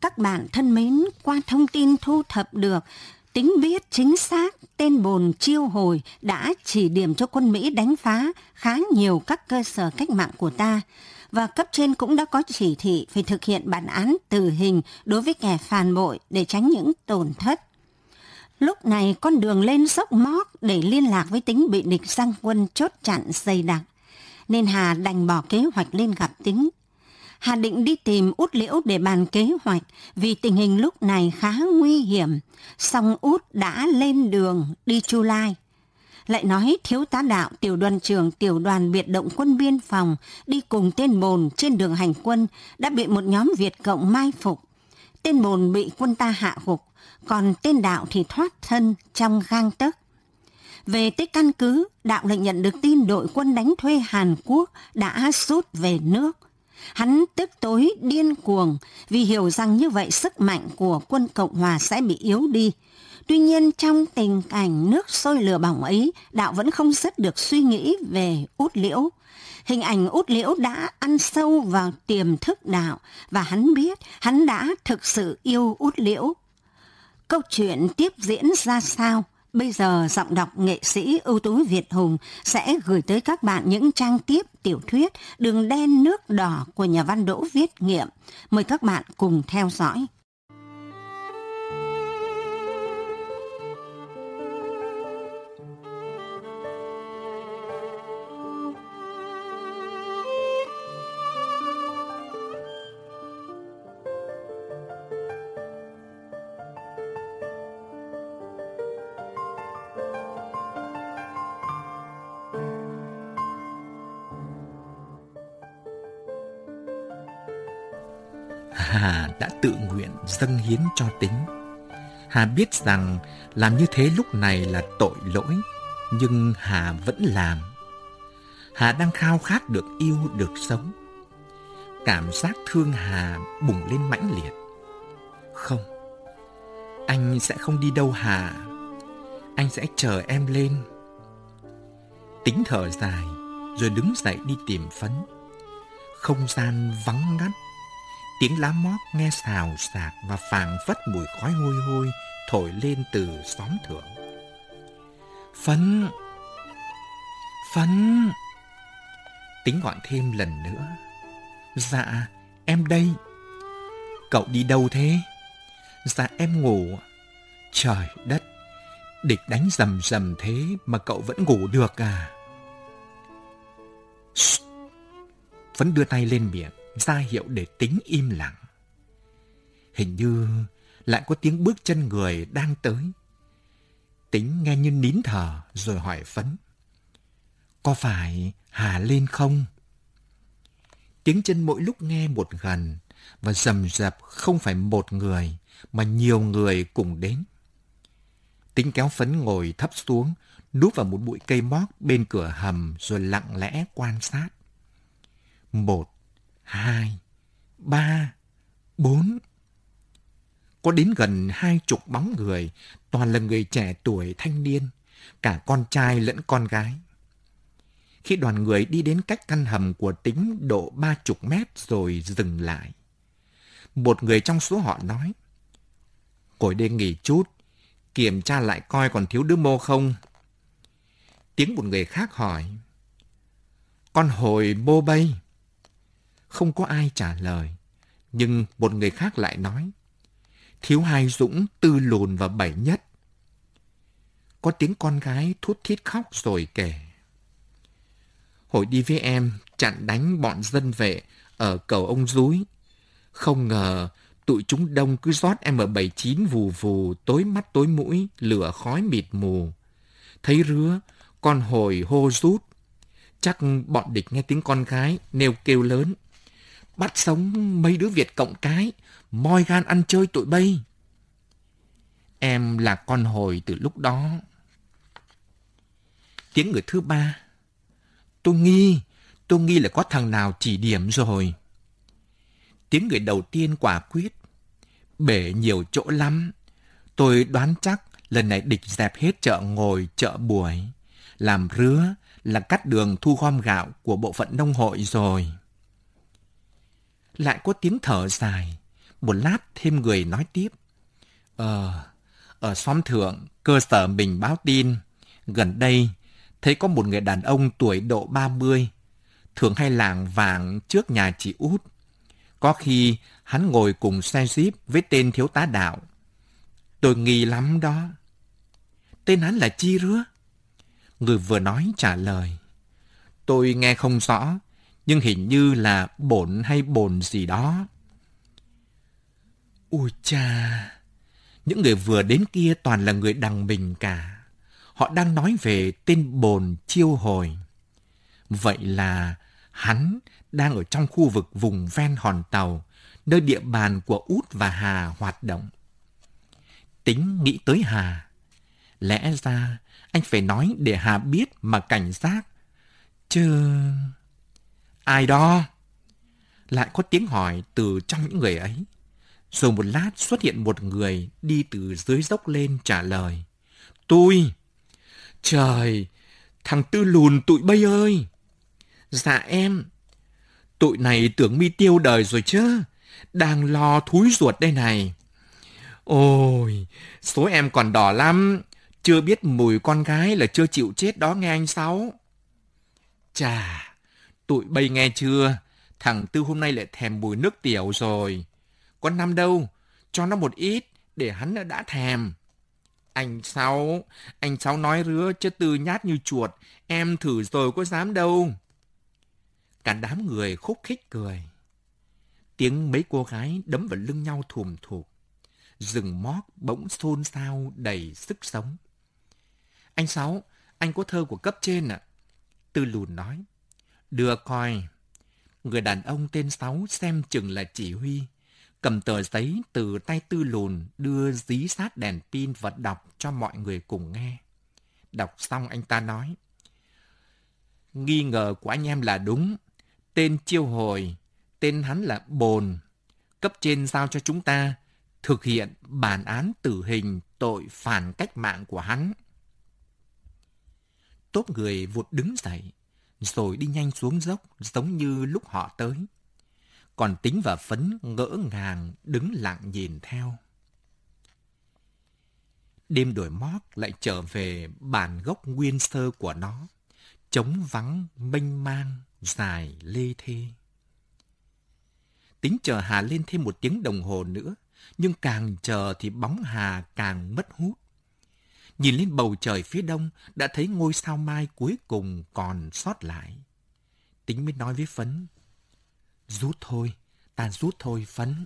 Các bạn thân mến, qua thông tin thu thập được, tính biết chính xác tên bồn chiêu hồi đã chỉ điểm cho quân Mỹ đánh phá khá nhiều các cơ sở cách mạng của ta và cấp trên cũng đã có chỉ thị phải thực hiện bản án tử hình đối với kẻ phản bội để tránh những tổn thất. Lúc này con đường lên dốc móc để liên lạc với tính bị địch sang quân chốt chặn dày đặc, nên Hà đành bỏ kế hoạch lên gặp tính. Hà định đi tìm út liễu để bàn kế hoạch vì tình hình lúc này khá nguy hiểm, song út đã lên đường đi Chu Lai lại nói thiếu tá đạo tiểu đoàn trưởng tiểu đoàn biệt động quân biên phòng đi cùng tên bồn trên đường hành quân đã bị một nhóm Việt Cộng mai phục. Tên bồn bị quân ta hạ gục, còn tên đạo thì thoát thân trong gang tấc. Về tới căn cứ, đạo lại nhận được tin đội quân đánh thuê Hàn Quốc đã rút về nước. Hắn tức tối điên cuồng vì hiểu rằng như vậy sức mạnh của quân Cộng Hòa sẽ bị yếu đi Tuy nhiên trong tình cảnh nước sôi lửa bỏng ấy, đạo vẫn không dứt được suy nghĩ về út liễu. Hình ảnh út liễu đã ăn sâu vào tiềm thức đạo và hắn biết hắn đã thực sự yêu út liễu. Câu chuyện tiếp diễn ra sao? Bây giờ giọng đọc nghệ sĩ ưu tú Việt Hùng sẽ gửi tới các bạn những trang tiếp, tiểu thuyết Đường đen nước đỏ của nhà văn Đỗ Viết Nghiệm. Mời các bạn cùng theo dõi. Hà đã tự nguyện dâng hiến cho tính. Hà biết rằng làm như thế lúc này là tội lỗi, nhưng Hà vẫn làm. Hà đang khao khát được yêu, được sống. Cảm giác thương Hà bùng lên mãnh liệt. Không, anh sẽ không đi đâu Hà. Anh sẽ chờ em lên. Tính thở dài, rồi đứng dậy đi tìm phấn. Không gian vắng ngắt Tiếng lá mót nghe xào xạc và phảng phất mùi khói hôi hôi thổi lên từ xóm thượng. Phấn! Phấn! Tính gọi thêm lần nữa. Dạ, em đây. Cậu đi đâu thế? Dạ em ngủ. Trời đất! Địch đánh rầm rầm thế mà cậu vẫn ngủ được à? Phấn đưa tay lên miệng ra hiệu để tính im lặng. Hình như lại có tiếng bước chân người đang tới. Tính nghe như nín thở rồi hỏi Phấn. Có phải Hà lên không? Tiếng chân mỗi lúc nghe một gần và rầm rập không phải một người mà nhiều người cùng đến. Tính kéo Phấn ngồi thấp xuống, núp vào một bụi cây móc bên cửa hầm rồi lặng lẽ quan sát. Một, hai, ba, bốn. Có đến gần hai chục bóng người, toàn là người trẻ tuổi thanh niên, cả con trai lẫn con gái. Khi đoàn người đi đến cách căn hầm của tính độ ba chục mét rồi dừng lại. Một người trong số họ nói, Ngồi đây nghỉ chút, kiểm tra lại coi còn thiếu đứa mô không. Tiếng một người khác hỏi, Con hồi mô bay. Không có ai trả lời. Nhưng một người khác lại nói. Thiếu hai Dũng, tư lùn và bảy nhất. Có tiếng con gái thút thít khóc rồi kể. Hồi đi với em, chặn đánh bọn dân vệ ở cầu ông Dúi. Không ngờ tụi chúng đông cứ rót M79 vù vù, tối mắt tối mũi, lửa khói mịt mù. Thấy rứa, con hồi hô rút. Chắc bọn địch nghe tiếng con gái, nêu kêu lớn bắt sống mấy đứa Việt cộng cái, moi gan ăn chơi tụi bay. Em là con hồi từ lúc đó. Tiếng người thứ ba. Tôi nghi, tôi nghi là có thằng nào chỉ điểm rồi. Tiếng người đầu tiên quả quyết. Bể nhiều chỗ lắm. Tôi đoán chắc lần này địch dẹp hết chợ ngồi, chợ buổi. Làm rứa là cắt đường thu gom gạo của bộ phận nông hội rồi lại có tiếng thở dài. Một lát thêm người nói tiếp. Ờ, ở xóm thượng, cơ sở mình báo tin. Gần đây, thấy có một người đàn ông tuổi độ 30, thường hay làng vàng trước nhà chị út. Có khi hắn ngồi cùng xe jeep với tên thiếu tá đạo. Tôi nghi lắm đó. Tên hắn là chi rứa? Người vừa nói trả lời. Tôi nghe không rõ, nhưng hình như là bổn hay bồn gì đó. Ôi cha! Những người vừa đến kia toàn là người đằng mình cả. Họ đang nói về tên bồn chiêu hồi. Vậy là hắn đang ở trong khu vực vùng ven hòn tàu, nơi địa bàn của Út và Hà hoạt động. Tính nghĩ tới Hà. Lẽ ra anh phải nói để Hà biết mà cảnh giác. Chứ... Ai đó? Lại có tiếng hỏi từ trong những người ấy. Rồi một lát xuất hiện một người đi từ dưới dốc lên trả lời. Tôi! Trời! Thằng Tư lùn tụi bây ơi! Dạ em! Tụi này tưởng mi tiêu đời rồi chứ. Đang lo thúi ruột đây này. Ôi! Số em còn đỏ lắm. Chưa biết mùi con gái là chưa chịu chết đó nghe anh Sáu. Chà! Tụi bay nghe chưa? Thằng Tư hôm nay lại thèm mùi nước tiểu rồi. Có năm đâu, cho nó một ít để hắn đã thèm. Anh Sáu, anh Sáu nói rứa chứ Tư nhát như chuột, em thử rồi có dám đâu. Cả đám người khúc khích cười. Tiếng mấy cô gái đấm vào lưng nhau thùm thụp. Rừng mót bỗng xôn xao đầy sức sống. Anh Sáu, anh có thơ của cấp trên ạ. À? Tư lùn nói. Đưa coi. Người đàn ông tên Sáu xem chừng là chỉ huy. Cầm tờ giấy từ tay tư lùn đưa dí sát đèn pin và đọc cho mọi người cùng nghe. Đọc xong anh ta nói. Nghi ngờ của anh em là đúng. Tên chiêu hồi, tên hắn là Bồn. Cấp trên giao cho chúng ta thực hiện bản án tử hình tội phản cách mạng của hắn. Tốt người vụt đứng dậy, rồi đi nhanh xuống dốc giống như lúc họ tới. Còn tính và phấn ngỡ ngàng đứng lặng nhìn theo. Đêm đổi mót lại trở về bản gốc nguyên sơ của nó, trống vắng, mênh mang, dài, lê thê. Tính chờ Hà lên thêm một tiếng đồng hồ nữa, nhưng càng chờ thì bóng Hà càng mất hút. Nhìn lên bầu trời phía đông, đã thấy ngôi sao mai cuối cùng còn sót lại. Tính mới nói với Phấn. Rút thôi, ta rút thôi Phấn.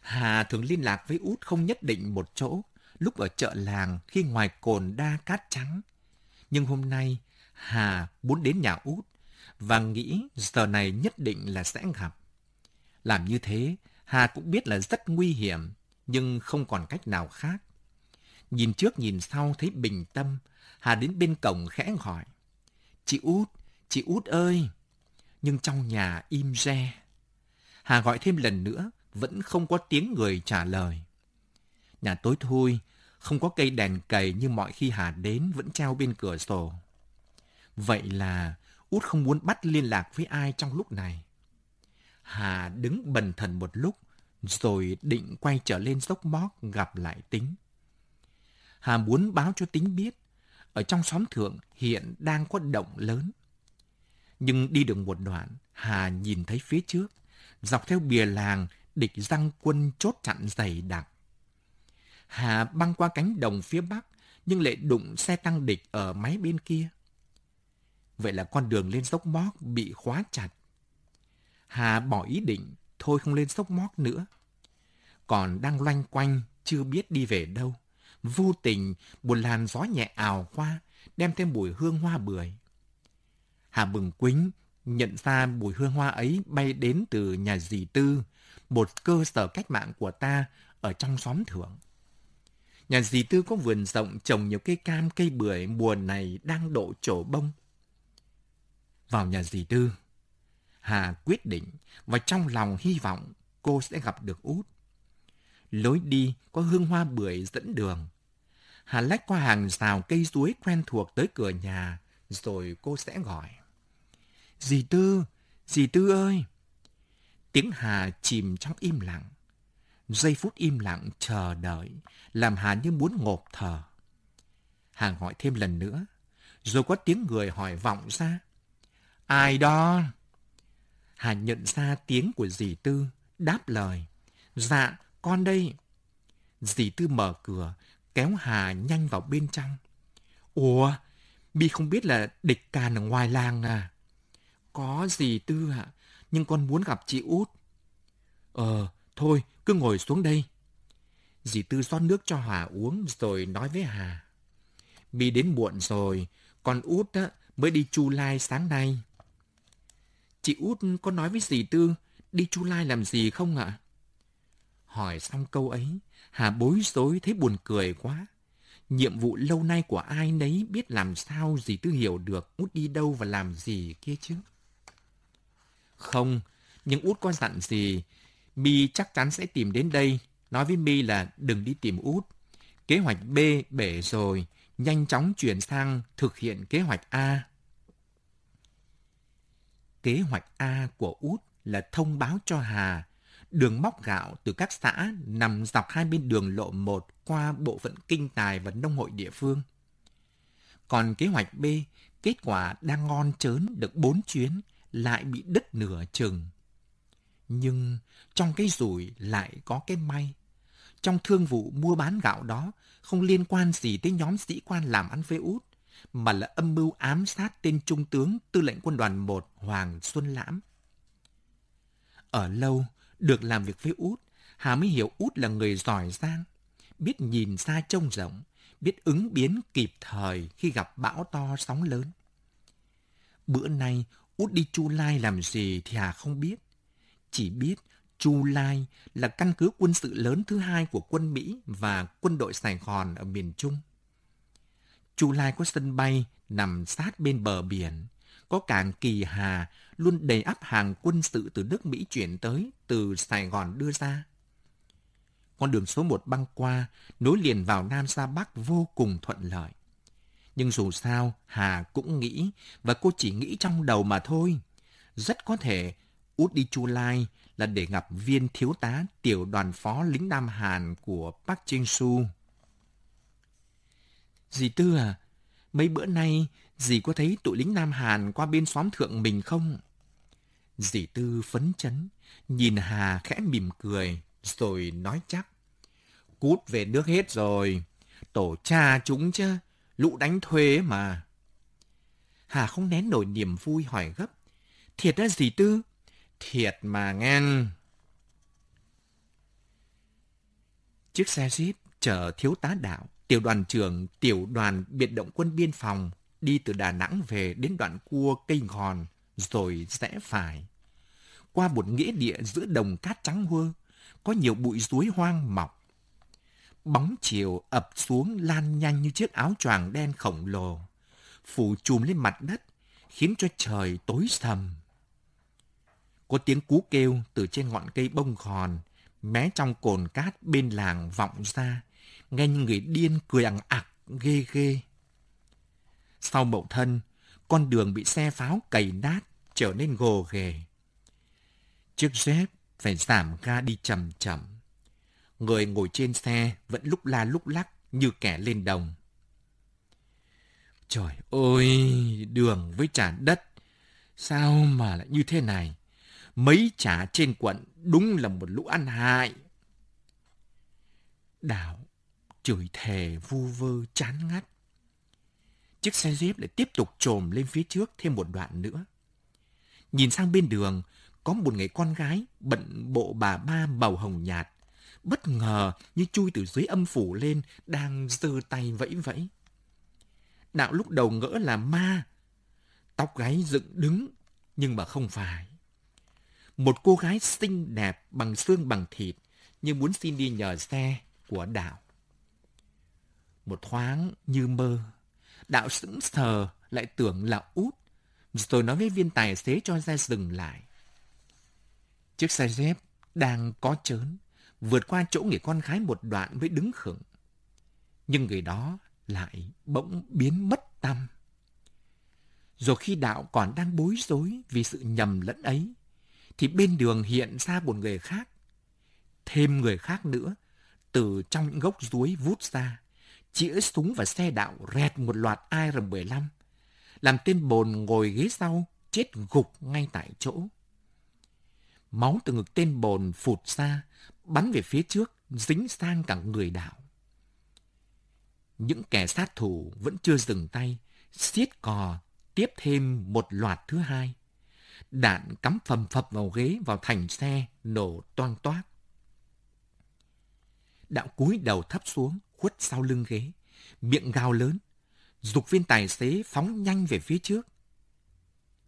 Hà thường liên lạc với Út không nhất định một chỗ, lúc ở chợ làng khi ngoài cồn đa cát trắng. Nhưng hôm nay, Hà muốn đến nhà Út và nghĩ giờ này nhất định là sẽ gặp. Làm như thế, Hà cũng biết là rất nguy hiểm, nhưng không còn cách nào khác. Nhìn trước nhìn sau thấy bình tâm, Hà đến bên cổng khẽ hỏi. Chị út, chị út ơi! Nhưng trong nhà im re. Hà gọi thêm lần nữa, vẫn không có tiếng người trả lời. Nhà tối thui, không có cây đèn cầy như mọi khi Hà đến vẫn treo bên cửa sổ. Vậy là Út không muốn bắt liên lạc với ai trong lúc này. Hà đứng bần thần một lúc, rồi định quay trở lên dốc móc gặp lại Tính. Hà muốn báo cho Tính biết, ở trong xóm thượng hiện đang có động lớn. Nhưng đi được một đoạn, Hà nhìn thấy phía trước, dọc theo bìa làng, địch răng quân chốt chặn dày đặc. Hà băng qua cánh đồng phía bắc, nhưng lại đụng xe tăng địch ở máy bên kia. Vậy là con đường lên dốc móc bị khóa chặt. Hà bỏ ý định, thôi không lên dốc móc nữa còn đang loanh quanh, chưa biết đi về đâu. Vô tình, một làn gió nhẹ ảo qua, đem thêm mùi hương hoa bưởi. Hà bừng quính, nhận ra mùi hương hoa ấy bay đến từ nhà dì Tư, một cơ sở cách mạng của ta ở trong xóm thượng. Nhà dì Tư có vườn rộng trồng nhiều cây cam, cây bưởi mùa này đang độ trổ bông. Vào nhà dì Tư, Hà quyết định và trong lòng hy vọng cô sẽ gặp được út. Lối đi có hương hoa bưởi dẫn đường. Hà lách qua hàng rào cây suối quen thuộc tới cửa nhà, rồi cô sẽ gọi. Dì Tư, dì Tư ơi! Tiếng Hà chìm trong im lặng. Giây phút im lặng chờ đợi, làm Hà như muốn ngộp thở. Hà gọi thêm lần nữa, rồi có tiếng người hỏi vọng ra. Ai đó? Hà nhận ra tiếng của dì Tư, đáp lời. Dạ, con đây. Dì Tư mở cửa, kéo Hà nhanh vào bên trong. Ủa, bi không biết là địch càn ở ngoài làng à? Có dì Tư ạ, à, nhưng con muốn gặp chị út. Ờ, thôi, cứ ngồi xuống đây. Dì Tư rót nước cho Hà uống rồi nói với Hà. Bi đến muộn rồi, con út á, mới đi Chu Lai sáng nay. Chị út có nói với dì Tư đi Chu Lai làm gì không ạ? Hỏi xong câu ấy, Hà bối rối thấy buồn cười quá. Nhiệm vụ lâu nay của ai nấy biết làm sao gì Tư hiểu được út đi đâu và làm gì kia chứ. Không, nhưng út có dặn gì, Mi chắc chắn sẽ tìm đến đây. Nói với Mi là đừng đi tìm út. Kế hoạch B bể rồi, nhanh chóng chuyển sang thực hiện kế hoạch A. Kế hoạch A của út là thông báo cho Hà đường móc gạo từ các xã nằm dọc hai bên đường lộ 1 qua bộ phận kinh tài và nông hội địa phương. Còn kế hoạch B, kết quả đang ngon chớn được 4 chuyến, lại bị đứt nửa chừng. Nhưng trong cái rủi lại có cái may. Trong thương vụ mua bán gạo đó không liên quan gì tới nhóm sĩ quan làm ăn với út, mà là âm mưu ám sát tên trung tướng tư lệnh quân đoàn 1 Hoàng Xuân Lãm. Ở lâu, được làm việc với út, Hà mới hiểu út là người giỏi giang, biết nhìn xa trông rộng, biết ứng biến kịp thời khi gặp bão to sóng lớn. Bữa nay, út đi Chu Lai làm gì thì Hà không biết. Chỉ biết Chu Lai là căn cứ quân sự lớn thứ hai của quân Mỹ và quân đội Sài Gòn ở miền Trung. Chu Lai có sân bay nằm sát bên bờ biển, có cảng Kỳ Hà luôn đầy áp hàng quân sự từ nước Mỹ chuyển tới, từ Sài Gòn đưa ra. Con đường số một băng qua, nối liền vào Nam ra Bắc vô cùng thuận lợi. Nhưng dù sao, Hà cũng nghĩ, và cô chỉ nghĩ trong đầu mà thôi. Rất có thể út đi Chu Lai là để gặp viên thiếu tá tiểu đoàn phó lính Nam Hàn của Park Jin-su. Dì Tư à, mấy bữa nay dì có thấy tụi lính Nam Hàn qua bên xóm thượng mình không? Dì Tư phấn chấn, nhìn Hà khẽ mỉm cười, rồi nói chắc. Cút về nước hết rồi, tổ cha chúng chứ, lũ đánh thuê mà. Hà không nén nổi niềm vui hỏi gấp. Thiệt á dì Tư? Thiệt mà ngang. Chiếc xe jeep chở thiếu tá đạo, tiểu đoàn trưởng tiểu đoàn biệt động quân biên phòng đi từ Đà Nẵng về đến đoạn cua cây ngòn, rồi rẽ phải. Qua một nghĩa địa giữa đồng cát trắng hơ, có nhiều bụi suối hoang mọc. Bóng chiều ập xuống lan nhanh như chiếc áo choàng đen khổng lồ, phủ chùm lên mặt đất, khiến cho trời tối sầm. Có tiếng cú kêu từ trên ngọn cây bông khòn, mé trong cồn cát bên làng vọng ra, nghe như người điên cười ẳng ạc, ghê ghê. Sau mậu thân, con đường bị xe pháo cày nát, trở nên gồ ghề. Chiếc dép phải giảm ga đi chậm chậm. Người ngồi trên xe vẫn lúc la lúc lắc như kẻ lên đồng. Trời ơi, đường với trả đất, sao mà lại như thế này? Mấy trả trên quận đúng là một lũ ăn hại. Đảo chửi thề vu vơ chán ngắt. Chiếc xe Jeep lại tiếp tục trồm lên phía trước thêm một đoạn nữa. Nhìn sang bên đường, có một người con gái bận bộ bà ba màu hồng nhạt, bất ngờ như chui từ dưới âm phủ lên, đang giơ tay vẫy vẫy. Đạo lúc đầu ngỡ là ma, tóc gáy dựng đứng, nhưng mà không phải. Một cô gái xinh đẹp bằng xương bằng thịt, nhưng muốn xin đi nhờ xe của đạo. Một thoáng như mơ, đạo sững sờ lại tưởng là út, rồi nói với viên tài xế cho ra dừng lại. Chiếc xe dép đang có chớn, vượt qua chỗ người con gái một đoạn mới đứng khựng. Nhưng người đó lại bỗng biến mất tâm. Rồi khi đạo còn đang bối rối vì sự nhầm lẫn ấy, thì bên đường hiện ra một người khác. Thêm người khác nữa, từ trong những gốc ruối vút ra, chĩa súng vào xe đạo rẹt một loạt AR-15, làm tên bồn ngồi ghế sau chết gục ngay tại chỗ. Máu từ ngực tên bồn phụt ra, bắn về phía trước, dính sang cả người đạo. Những kẻ sát thủ vẫn chưa dừng tay, siết cò tiếp thêm một loạt thứ hai. Đạn cắm phầm phập vào ghế vào thành xe, nổ toang toát Đạo cúi đầu thấp xuống, khuất sau lưng ghế, miệng gào lớn, dục viên tài xế phóng nhanh về phía trước.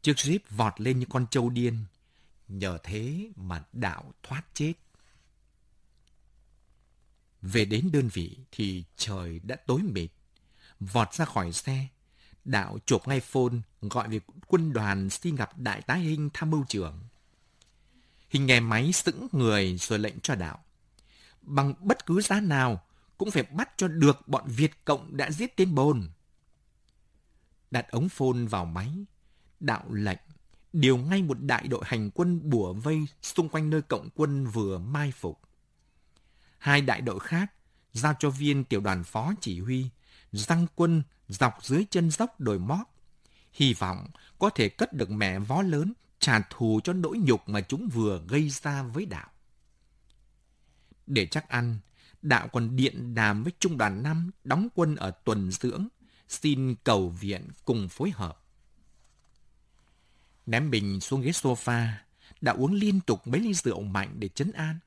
Chiếc Jeep vọt lên như con trâu điên, nhờ thế mà đạo thoát chết. Về đến đơn vị thì trời đã tối mịt. Vọt ra khỏi xe, đạo chụp ngay phone gọi về quân đoàn xin gặp đại tá Hinh tham mưu trưởng. Hình nghe máy sững người rồi lệnh cho đạo. Bằng bất cứ giá nào cũng phải bắt cho được bọn Việt Cộng đã giết tên bồn. Đặt ống phôn vào máy, đạo lệnh điều ngay một đại đội hành quân bùa vây xung quanh nơi cộng quân vừa mai phục. Hai đại đội khác giao cho viên tiểu đoàn phó chỉ huy răng quân dọc dưới chân dốc đồi mót. Hy vọng có thể cất được mẹ vó lớn trả thù cho nỗi nhục mà chúng vừa gây ra với đạo. Để chắc ăn, đạo còn điện đàm với trung đoàn 5 đóng quân ở tuần dưỡng, xin cầu viện cùng phối hợp. Ném bình xuống ghế sofa, đạo uống liên tục mấy ly rượu mạnh để chấn an.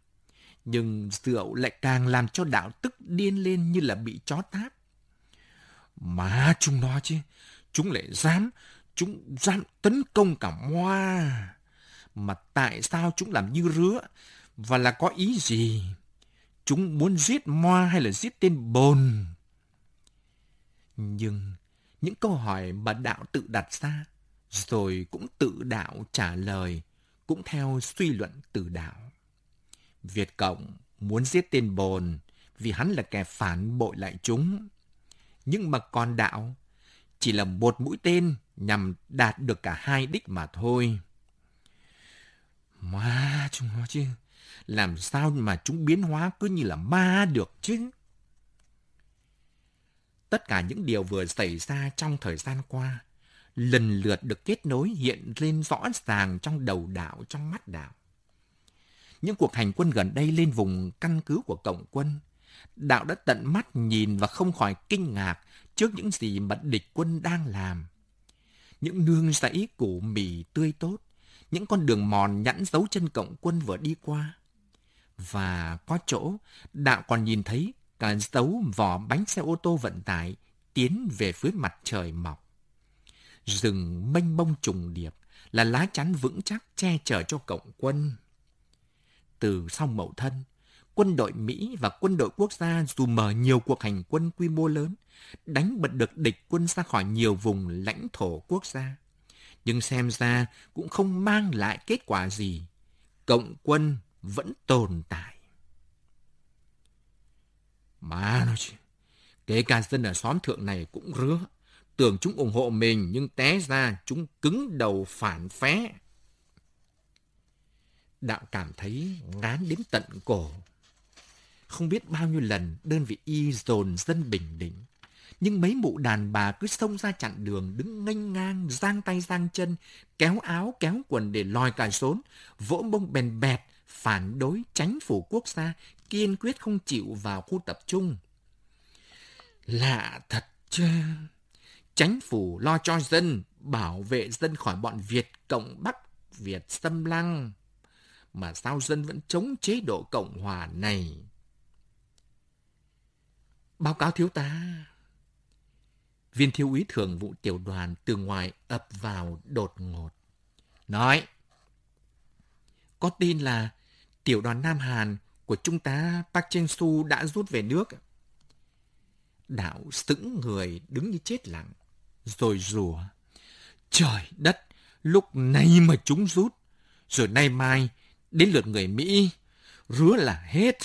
Nhưng rượu lại càng làm cho đạo tức điên lên như là bị chó táp. Mà chúng nó chứ, chúng lại dám, chúng dám tấn công cả Moa. Mà tại sao chúng làm như rứa và là có ý gì? Chúng muốn giết Moa hay là giết tên bồn? Nhưng những câu hỏi mà đạo tự đặt ra, rồi cũng tự đạo trả lời, cũng theo suy luận từ đạo. Việt Cộng muốn giết tên bồn vì hắn là kẻ phản bội lại chúng nhưng mà còn đạo chỉ là một mũi tên nhằm đạt được cả hai đích mà thôi. mà chúng nó chứ, làm sao mà chúng biến hóa cứ như là ma được chứ? Tất cả những điều vừa xảy ra trong thời gian qua, lần lượt được kết nối hiện lên rõ ràng trong đầu đạo, trong mắt đạo. Những cuộc hành quân gần đây lên vùng căn cứ của Cộng quân – Đạo đã tận mắt nhìn và không khỏi kinh ngạc trước những gì mà địch quân đang làm. Những nương rẫy củ mì tươi tốt, những con đường mòn nhẵn dấu chân cộng quân vừa đi qua. Và có chỗ, đạo còn nhìn thấy cả dấu vỏ bánh xe ô tô vận tải tiến về phía mặt trời mọc. Rừng mênh mông trùng điệp là lá chắn vững chắc che chở cho cộng quân. Từ sau mậu thân, quân đội Mỹ và quân đội quốc gia dù mở nhiều cuộc hành quân quy mô lớn, đánh bật được địch quân ra khỏi nhiều vùng lãnh thổ quốc gia. Nhưng xem ra cũng không mang lại kết quả gì. Cộng quân vẫn tồn tại. Mà nói chứ, kể cả dân ở xóm thượng này cũng rứa. Tưởng chúng ủng hộ mình nhưng té ra chúng cứng đầu phản phé. Đạo cảm thấy ngán đến tận cổ. Không biết bao nhiêu lần đơn vị y dồn dân bình định. Nhưng mấy mụ đàn bà cứ xông ra chặn đường, đứng nghênh ngang, giang tay giang chân, kéo áo, kéo quần để lòi cài xốn, vỗ bông bèn bẹt, phản đối tránh phủ quốc gia, kiên quyết không chịu vào khu tập trung. Lạ thật chứ. Chánh phủ lo cho dân, bảo vệ dân khỏi bọn Việt Cộng Bắc Việt xâm lăng. Mà sao dân vẫn chống chế độ Cộng Hòa này? Báo cáo thiếu tá. Viên thiếu úy thường vụ tiểu đoàn từ ngoài ập vào đột ngột. Nói, có tin là tiểu đoàn Nam Hàn của trung tá Park Cheng Su đã rút về nước. Đạo sững người đứng như chết lặng, rồi rủa. Trời đất, lúc này mà chúng rút, rồi nay mai đến lượt người Mỹ, rứa là hết.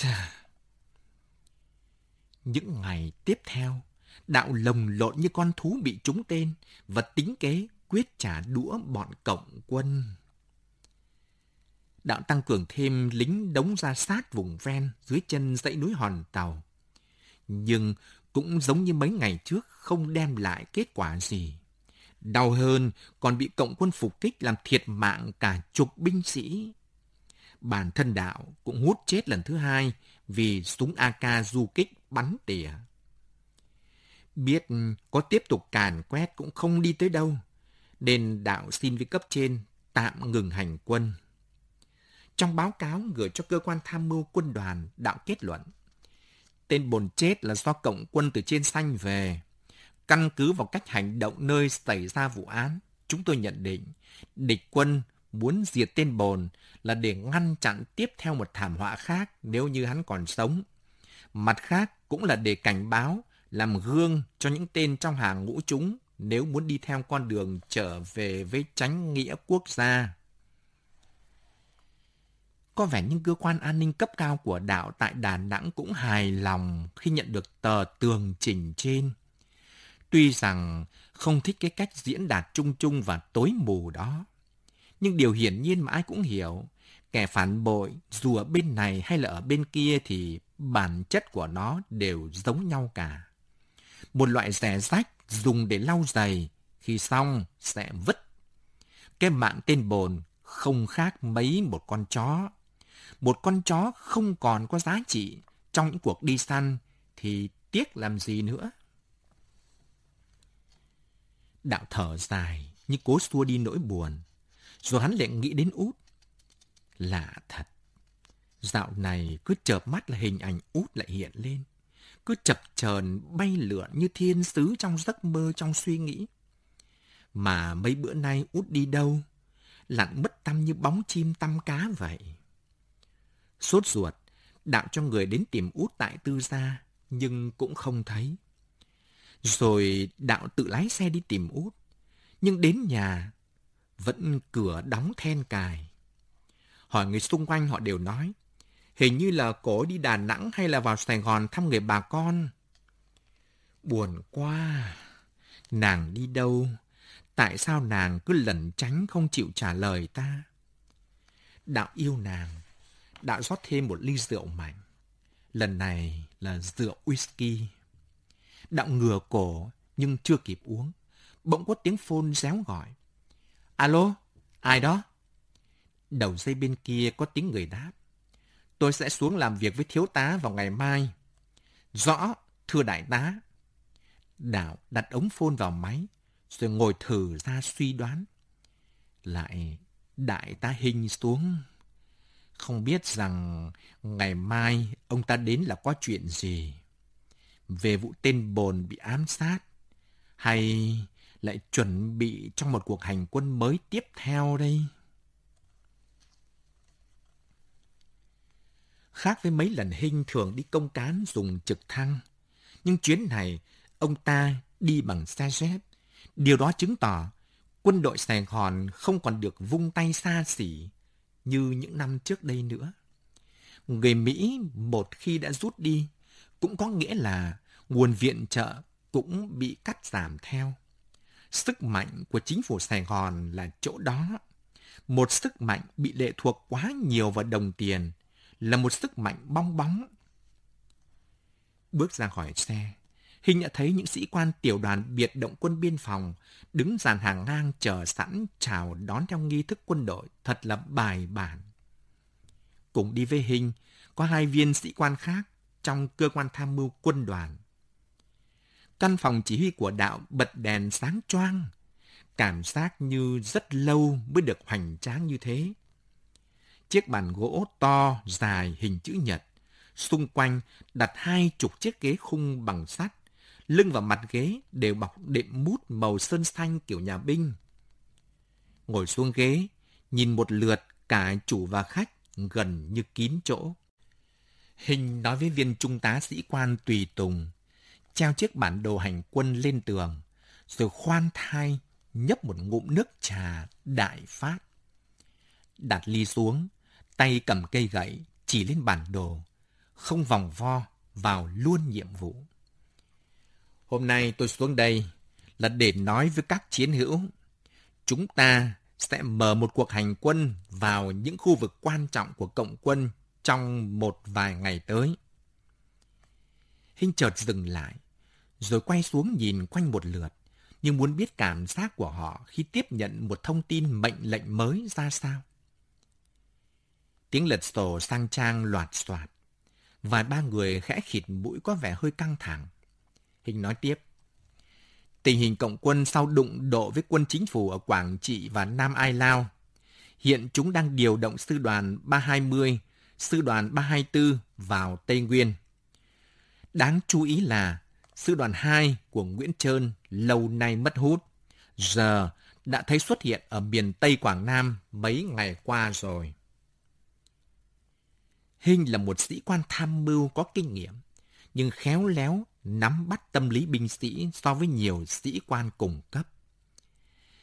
Những ngày tiếp theo, đạo lồng lộn như con thú bị trúng tên và tính kế quyết trả đũa bọn cộng quân đạo tăng cường thêm lính đóng ra sát vùng ven dưới chân dãy núi Hòn Tàu. Nhưng cũng giống như mấy ngày trước không đem lại kết quả gì. Đau hơn còn bị cộng quân phục kích làm thiệt mạng cả chục binh sĩ. Bản thân đạo cũng hút chết lần thứ hai vì súng AK du kích bắn tỉa. Biết có tiếp tục càn quét cũng không đi tới đâu, nên đạo xin với cấp trên tạm ngừng hành quân. Trong báo cáo gửi cho cơ quan tham mưu quân đoàn, đạo kết luận. Tên bồn chết là do cộng quân từ trên xanh về. Căn cứ vào cách hành động nơi xảy ra vụ án, chúng tôi nhận định địch quân muốn diệt tên bồn là để ngăn chặn tiếp theo một thảm họa khác nếu như hắn còn sống. Mặt khác cũng là để cảnh báo, làm gương cho những tên trong hàng ngũ chúng nếu muốn đi theo con đường trở về với tránh nghĩa quốc gia. Có vẻ những cơ quan an ninh cấp cao của đảo tại Đà Nẵng cũng hài lòng khi nhận được tờ tường trình trên. Tuy rằng không thích cái cách diễn đạt chung chung và tối mù đó, nhưng điều hiển nhiên mà ai cũng hiểu, kẻ phản bội dù ở bên này hay là ở bên kia thì bản chất của nó đều giống nhau cả. Một loại rẻ rách dùng để lau giày, khi xong sẽ vứt. Cái mạng tên bồn không khác mấy một con chó. Một con chó không còn có giá trị trong những cuộc đi săn thì tiếc làm gì nữa. Đạo thở dài như cố xua đi nỗi buồn. Rồi hắn lại nghĩ đến út. Lạ thật. Dạo này cứ chợp mắt là hình ảnh út lại hiện lên. Cứ chập chờn bay lượn như thiên sứ trong giấc mơ, trong suy nghĩ. Mà mấy bữa nay út đi đâu? Lặn mất tâm như bóng chim tăm cá vậy. Sốt ruột, đạo cho người đến tìm út tại tư gia, nhưng cũng không thấy. Rồi đạo tự lái xe đi tìm út, nhưng đến nhà vẫn cửa đóng then cài. Hỏi người xung quanh họ đều nói, hình như là cổ đi Đà Nẵng hay là vào Sài Gòn thăm người bà con. Buồn quá, nàng đi đâu? Tại sao nàng cứ lẩn tránh không chịu trả lời ta? Đạo yêu nàng, đạo rót thêm một ly rượu mạnh. Lần này là rượu whisky. Đạo ngừa cổ nhưng chưa kịp uống. Bỗng có tiếng phone réo gọi. Alo, ai đó? Đầu dây bên kia có tiếng người đáp. Tôi sẽ xuống làm việc với thiếu tá vào ngày mai. Rõ, thưa đại tá. đạo đặt ống phone vào máy, rồi ngồi thử ra suy đoán. Lại đại tá hình xuống. Không biết rằng ngày mai ông ta đến là có chuyện gì. Về vụ tên bồn bị ám sát, hay lại chuẩn bị trong một cuộc hành quân mới tiếp theo đây. Khác với mấy lần Hinh thường đi công cán dùng trực thăng, nhưng chuyến này ông ta đi bằng xe dép. Điều đó chứng tỏ quân đội Sài Gòn không còn được vung tay xa xỉ như những năm trước đây nữa. Người Mỹ một khi đã rút đi cũng có nghĩa là nguồn viện trợ cũng bị cắt giảm theo. Sức mạnh của chính phủ Sài Gòn là chỗ đó. Một sức mạnh bị lệ thuộc quá nhiều vào đồng tiền là một sức mạnh bong bóng. Bước ra khỏi xe, Hình đã thấy những sĩ quan tiểu đoàn biệt động quân biên phòng đứng dàn hàng ngang chờ sẵn chào đón theo nghi thức quân đội thật là bài bản. Cùng đi với Hình có hai viên sĩ quan khác trong cơ quan tham mưu quân đoàn. Căn phòng chỉ huy của đạo bật đèn sáng choang, cảm giác như rất lâu mới được hoành tráng như thế. Chiếc bàn gỗ to, dài, hình chữ nhật, xung quanh đặt hai chục chiếc ghế khung bằng sắt, lưng và mặt ghế đều bọc đệm mút màu sơn xanh kiểu nhà binh. Ngồi xuống ghế, nhìn một lượt cả chủ và khách gần như kín chỗ. Hình nói với viên trung tá sĩ quan tùy tùng, treo chiếc bản đồ hành quân lên tường, rồi khoan thai nhấp một ngụm nước trà đại phát. Đặt ly xuống, tay cầm cây gậy, chỉ lên bản đồ, không vòng vo, vào luôn nhiệm vụ. Hôm nay tôi xuống đây là để nói với các chiến hữu, chúng ta sẽ mở một cuộc hành quân vào những khu vực quan trọng của cộng quân trong một vài ngày tới. Hinh chợt dừng lại, rồi quay xuống nhìn quanh một lượt, nhưng muốn biết cảm giác của họ khi tiếp nhận một thông tin mệnh lệnh mới ra sao. Tiếng lật sổ sang trang loạt soạt. Vài ba người khẽ khịt mũi có vẻ hơi căng thẳng. Hình nói tiếp. Tình hình cộng quân sau đụng độ với quân chính phủ ở Quảng Trị và Nam Ai Lao. Hiện chúng đang điều động sư đoàn 320, sư đoàn 324 vào Tây Nguyên. Đáng chú ý là sư đoàn 2 của Nguyễn Trơn lâu nay mất hút, giờ đã thấy xuất hiện ở miền Tây Quảng Nam mấy ngày qua rồi. Hinh là một sĩ quan tham mưu có kinh nghiệm, nhưng khéo léo nắm bắt tâm lý binh sĩ so với nhiều sĩ quan cùng cấp.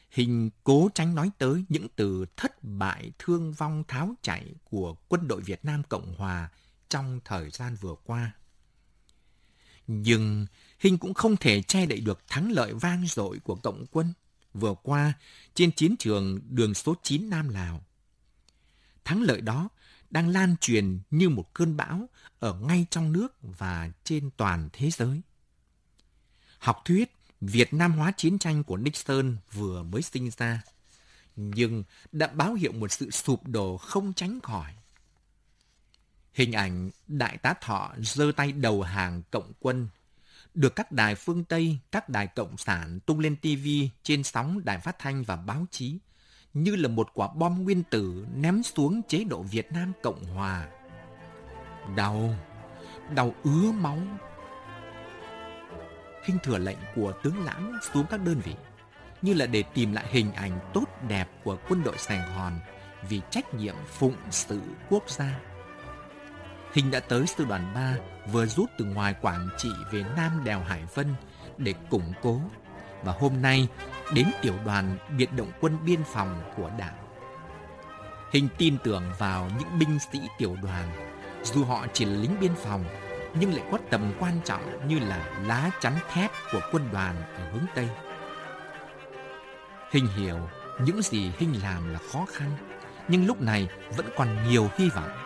Hình cố tránh nói tới những từ thất bại thương vong tháo chạy của quân đội Việt Nam Cộng Hòa trong thời gian vừa qua. Nhưng Hình cũng không thể che đậy được thắng lợi vang dội của Cộng quân vừa qua trên chiến trường đường số 9 Nam Lào. Thắng lợi đó đang lan truyền như một cơn bão ở ngay trong nước và trên toàn thế giới. Học thuyết Việt Nam hóa chiến tranh của Nixon vừa mới sinh ra, nhưng đã báo hiệu một sự sụp đổ không tránh khỏi. Hình ảnh đại tá Thọ giơ tay đầu hàng cộng quân được các đài phương Tây, các đài cộng sản tung lên TV trên sóng đài phát thanh và báo chí như là một quả bom nguyên tử ném xuống chế độ Việt Nam Cộng Hòa. Đau, đau ứa máu. Hình thừa lệnh của tướng lãng xuống các đơn vị, như là để tìm lại hình ảnh tốt đẹp của quân đội Sài Gòn vì trách nhiệm phụng sự quốc gia. Hình đã tới sư đoàn 3 vừa rút từ ngoài Quảng Trị về Nam đèo Hải Vân để củng cố và hôm nay đến tiểu đoàn biệt động quân biên phòng của đảng. Hình tin tưởng vào những binh sĩ tiểu đoàn, dù họ chỉ là lính biên phòng, nhưng lại có tầm quan trọng như là lá chắn thép của quân đoàn ở hướng Tây. Hình hiểu những gì Hình làm là khó khăn, nhưng lúc này vẫn còn nhiều hy vọng.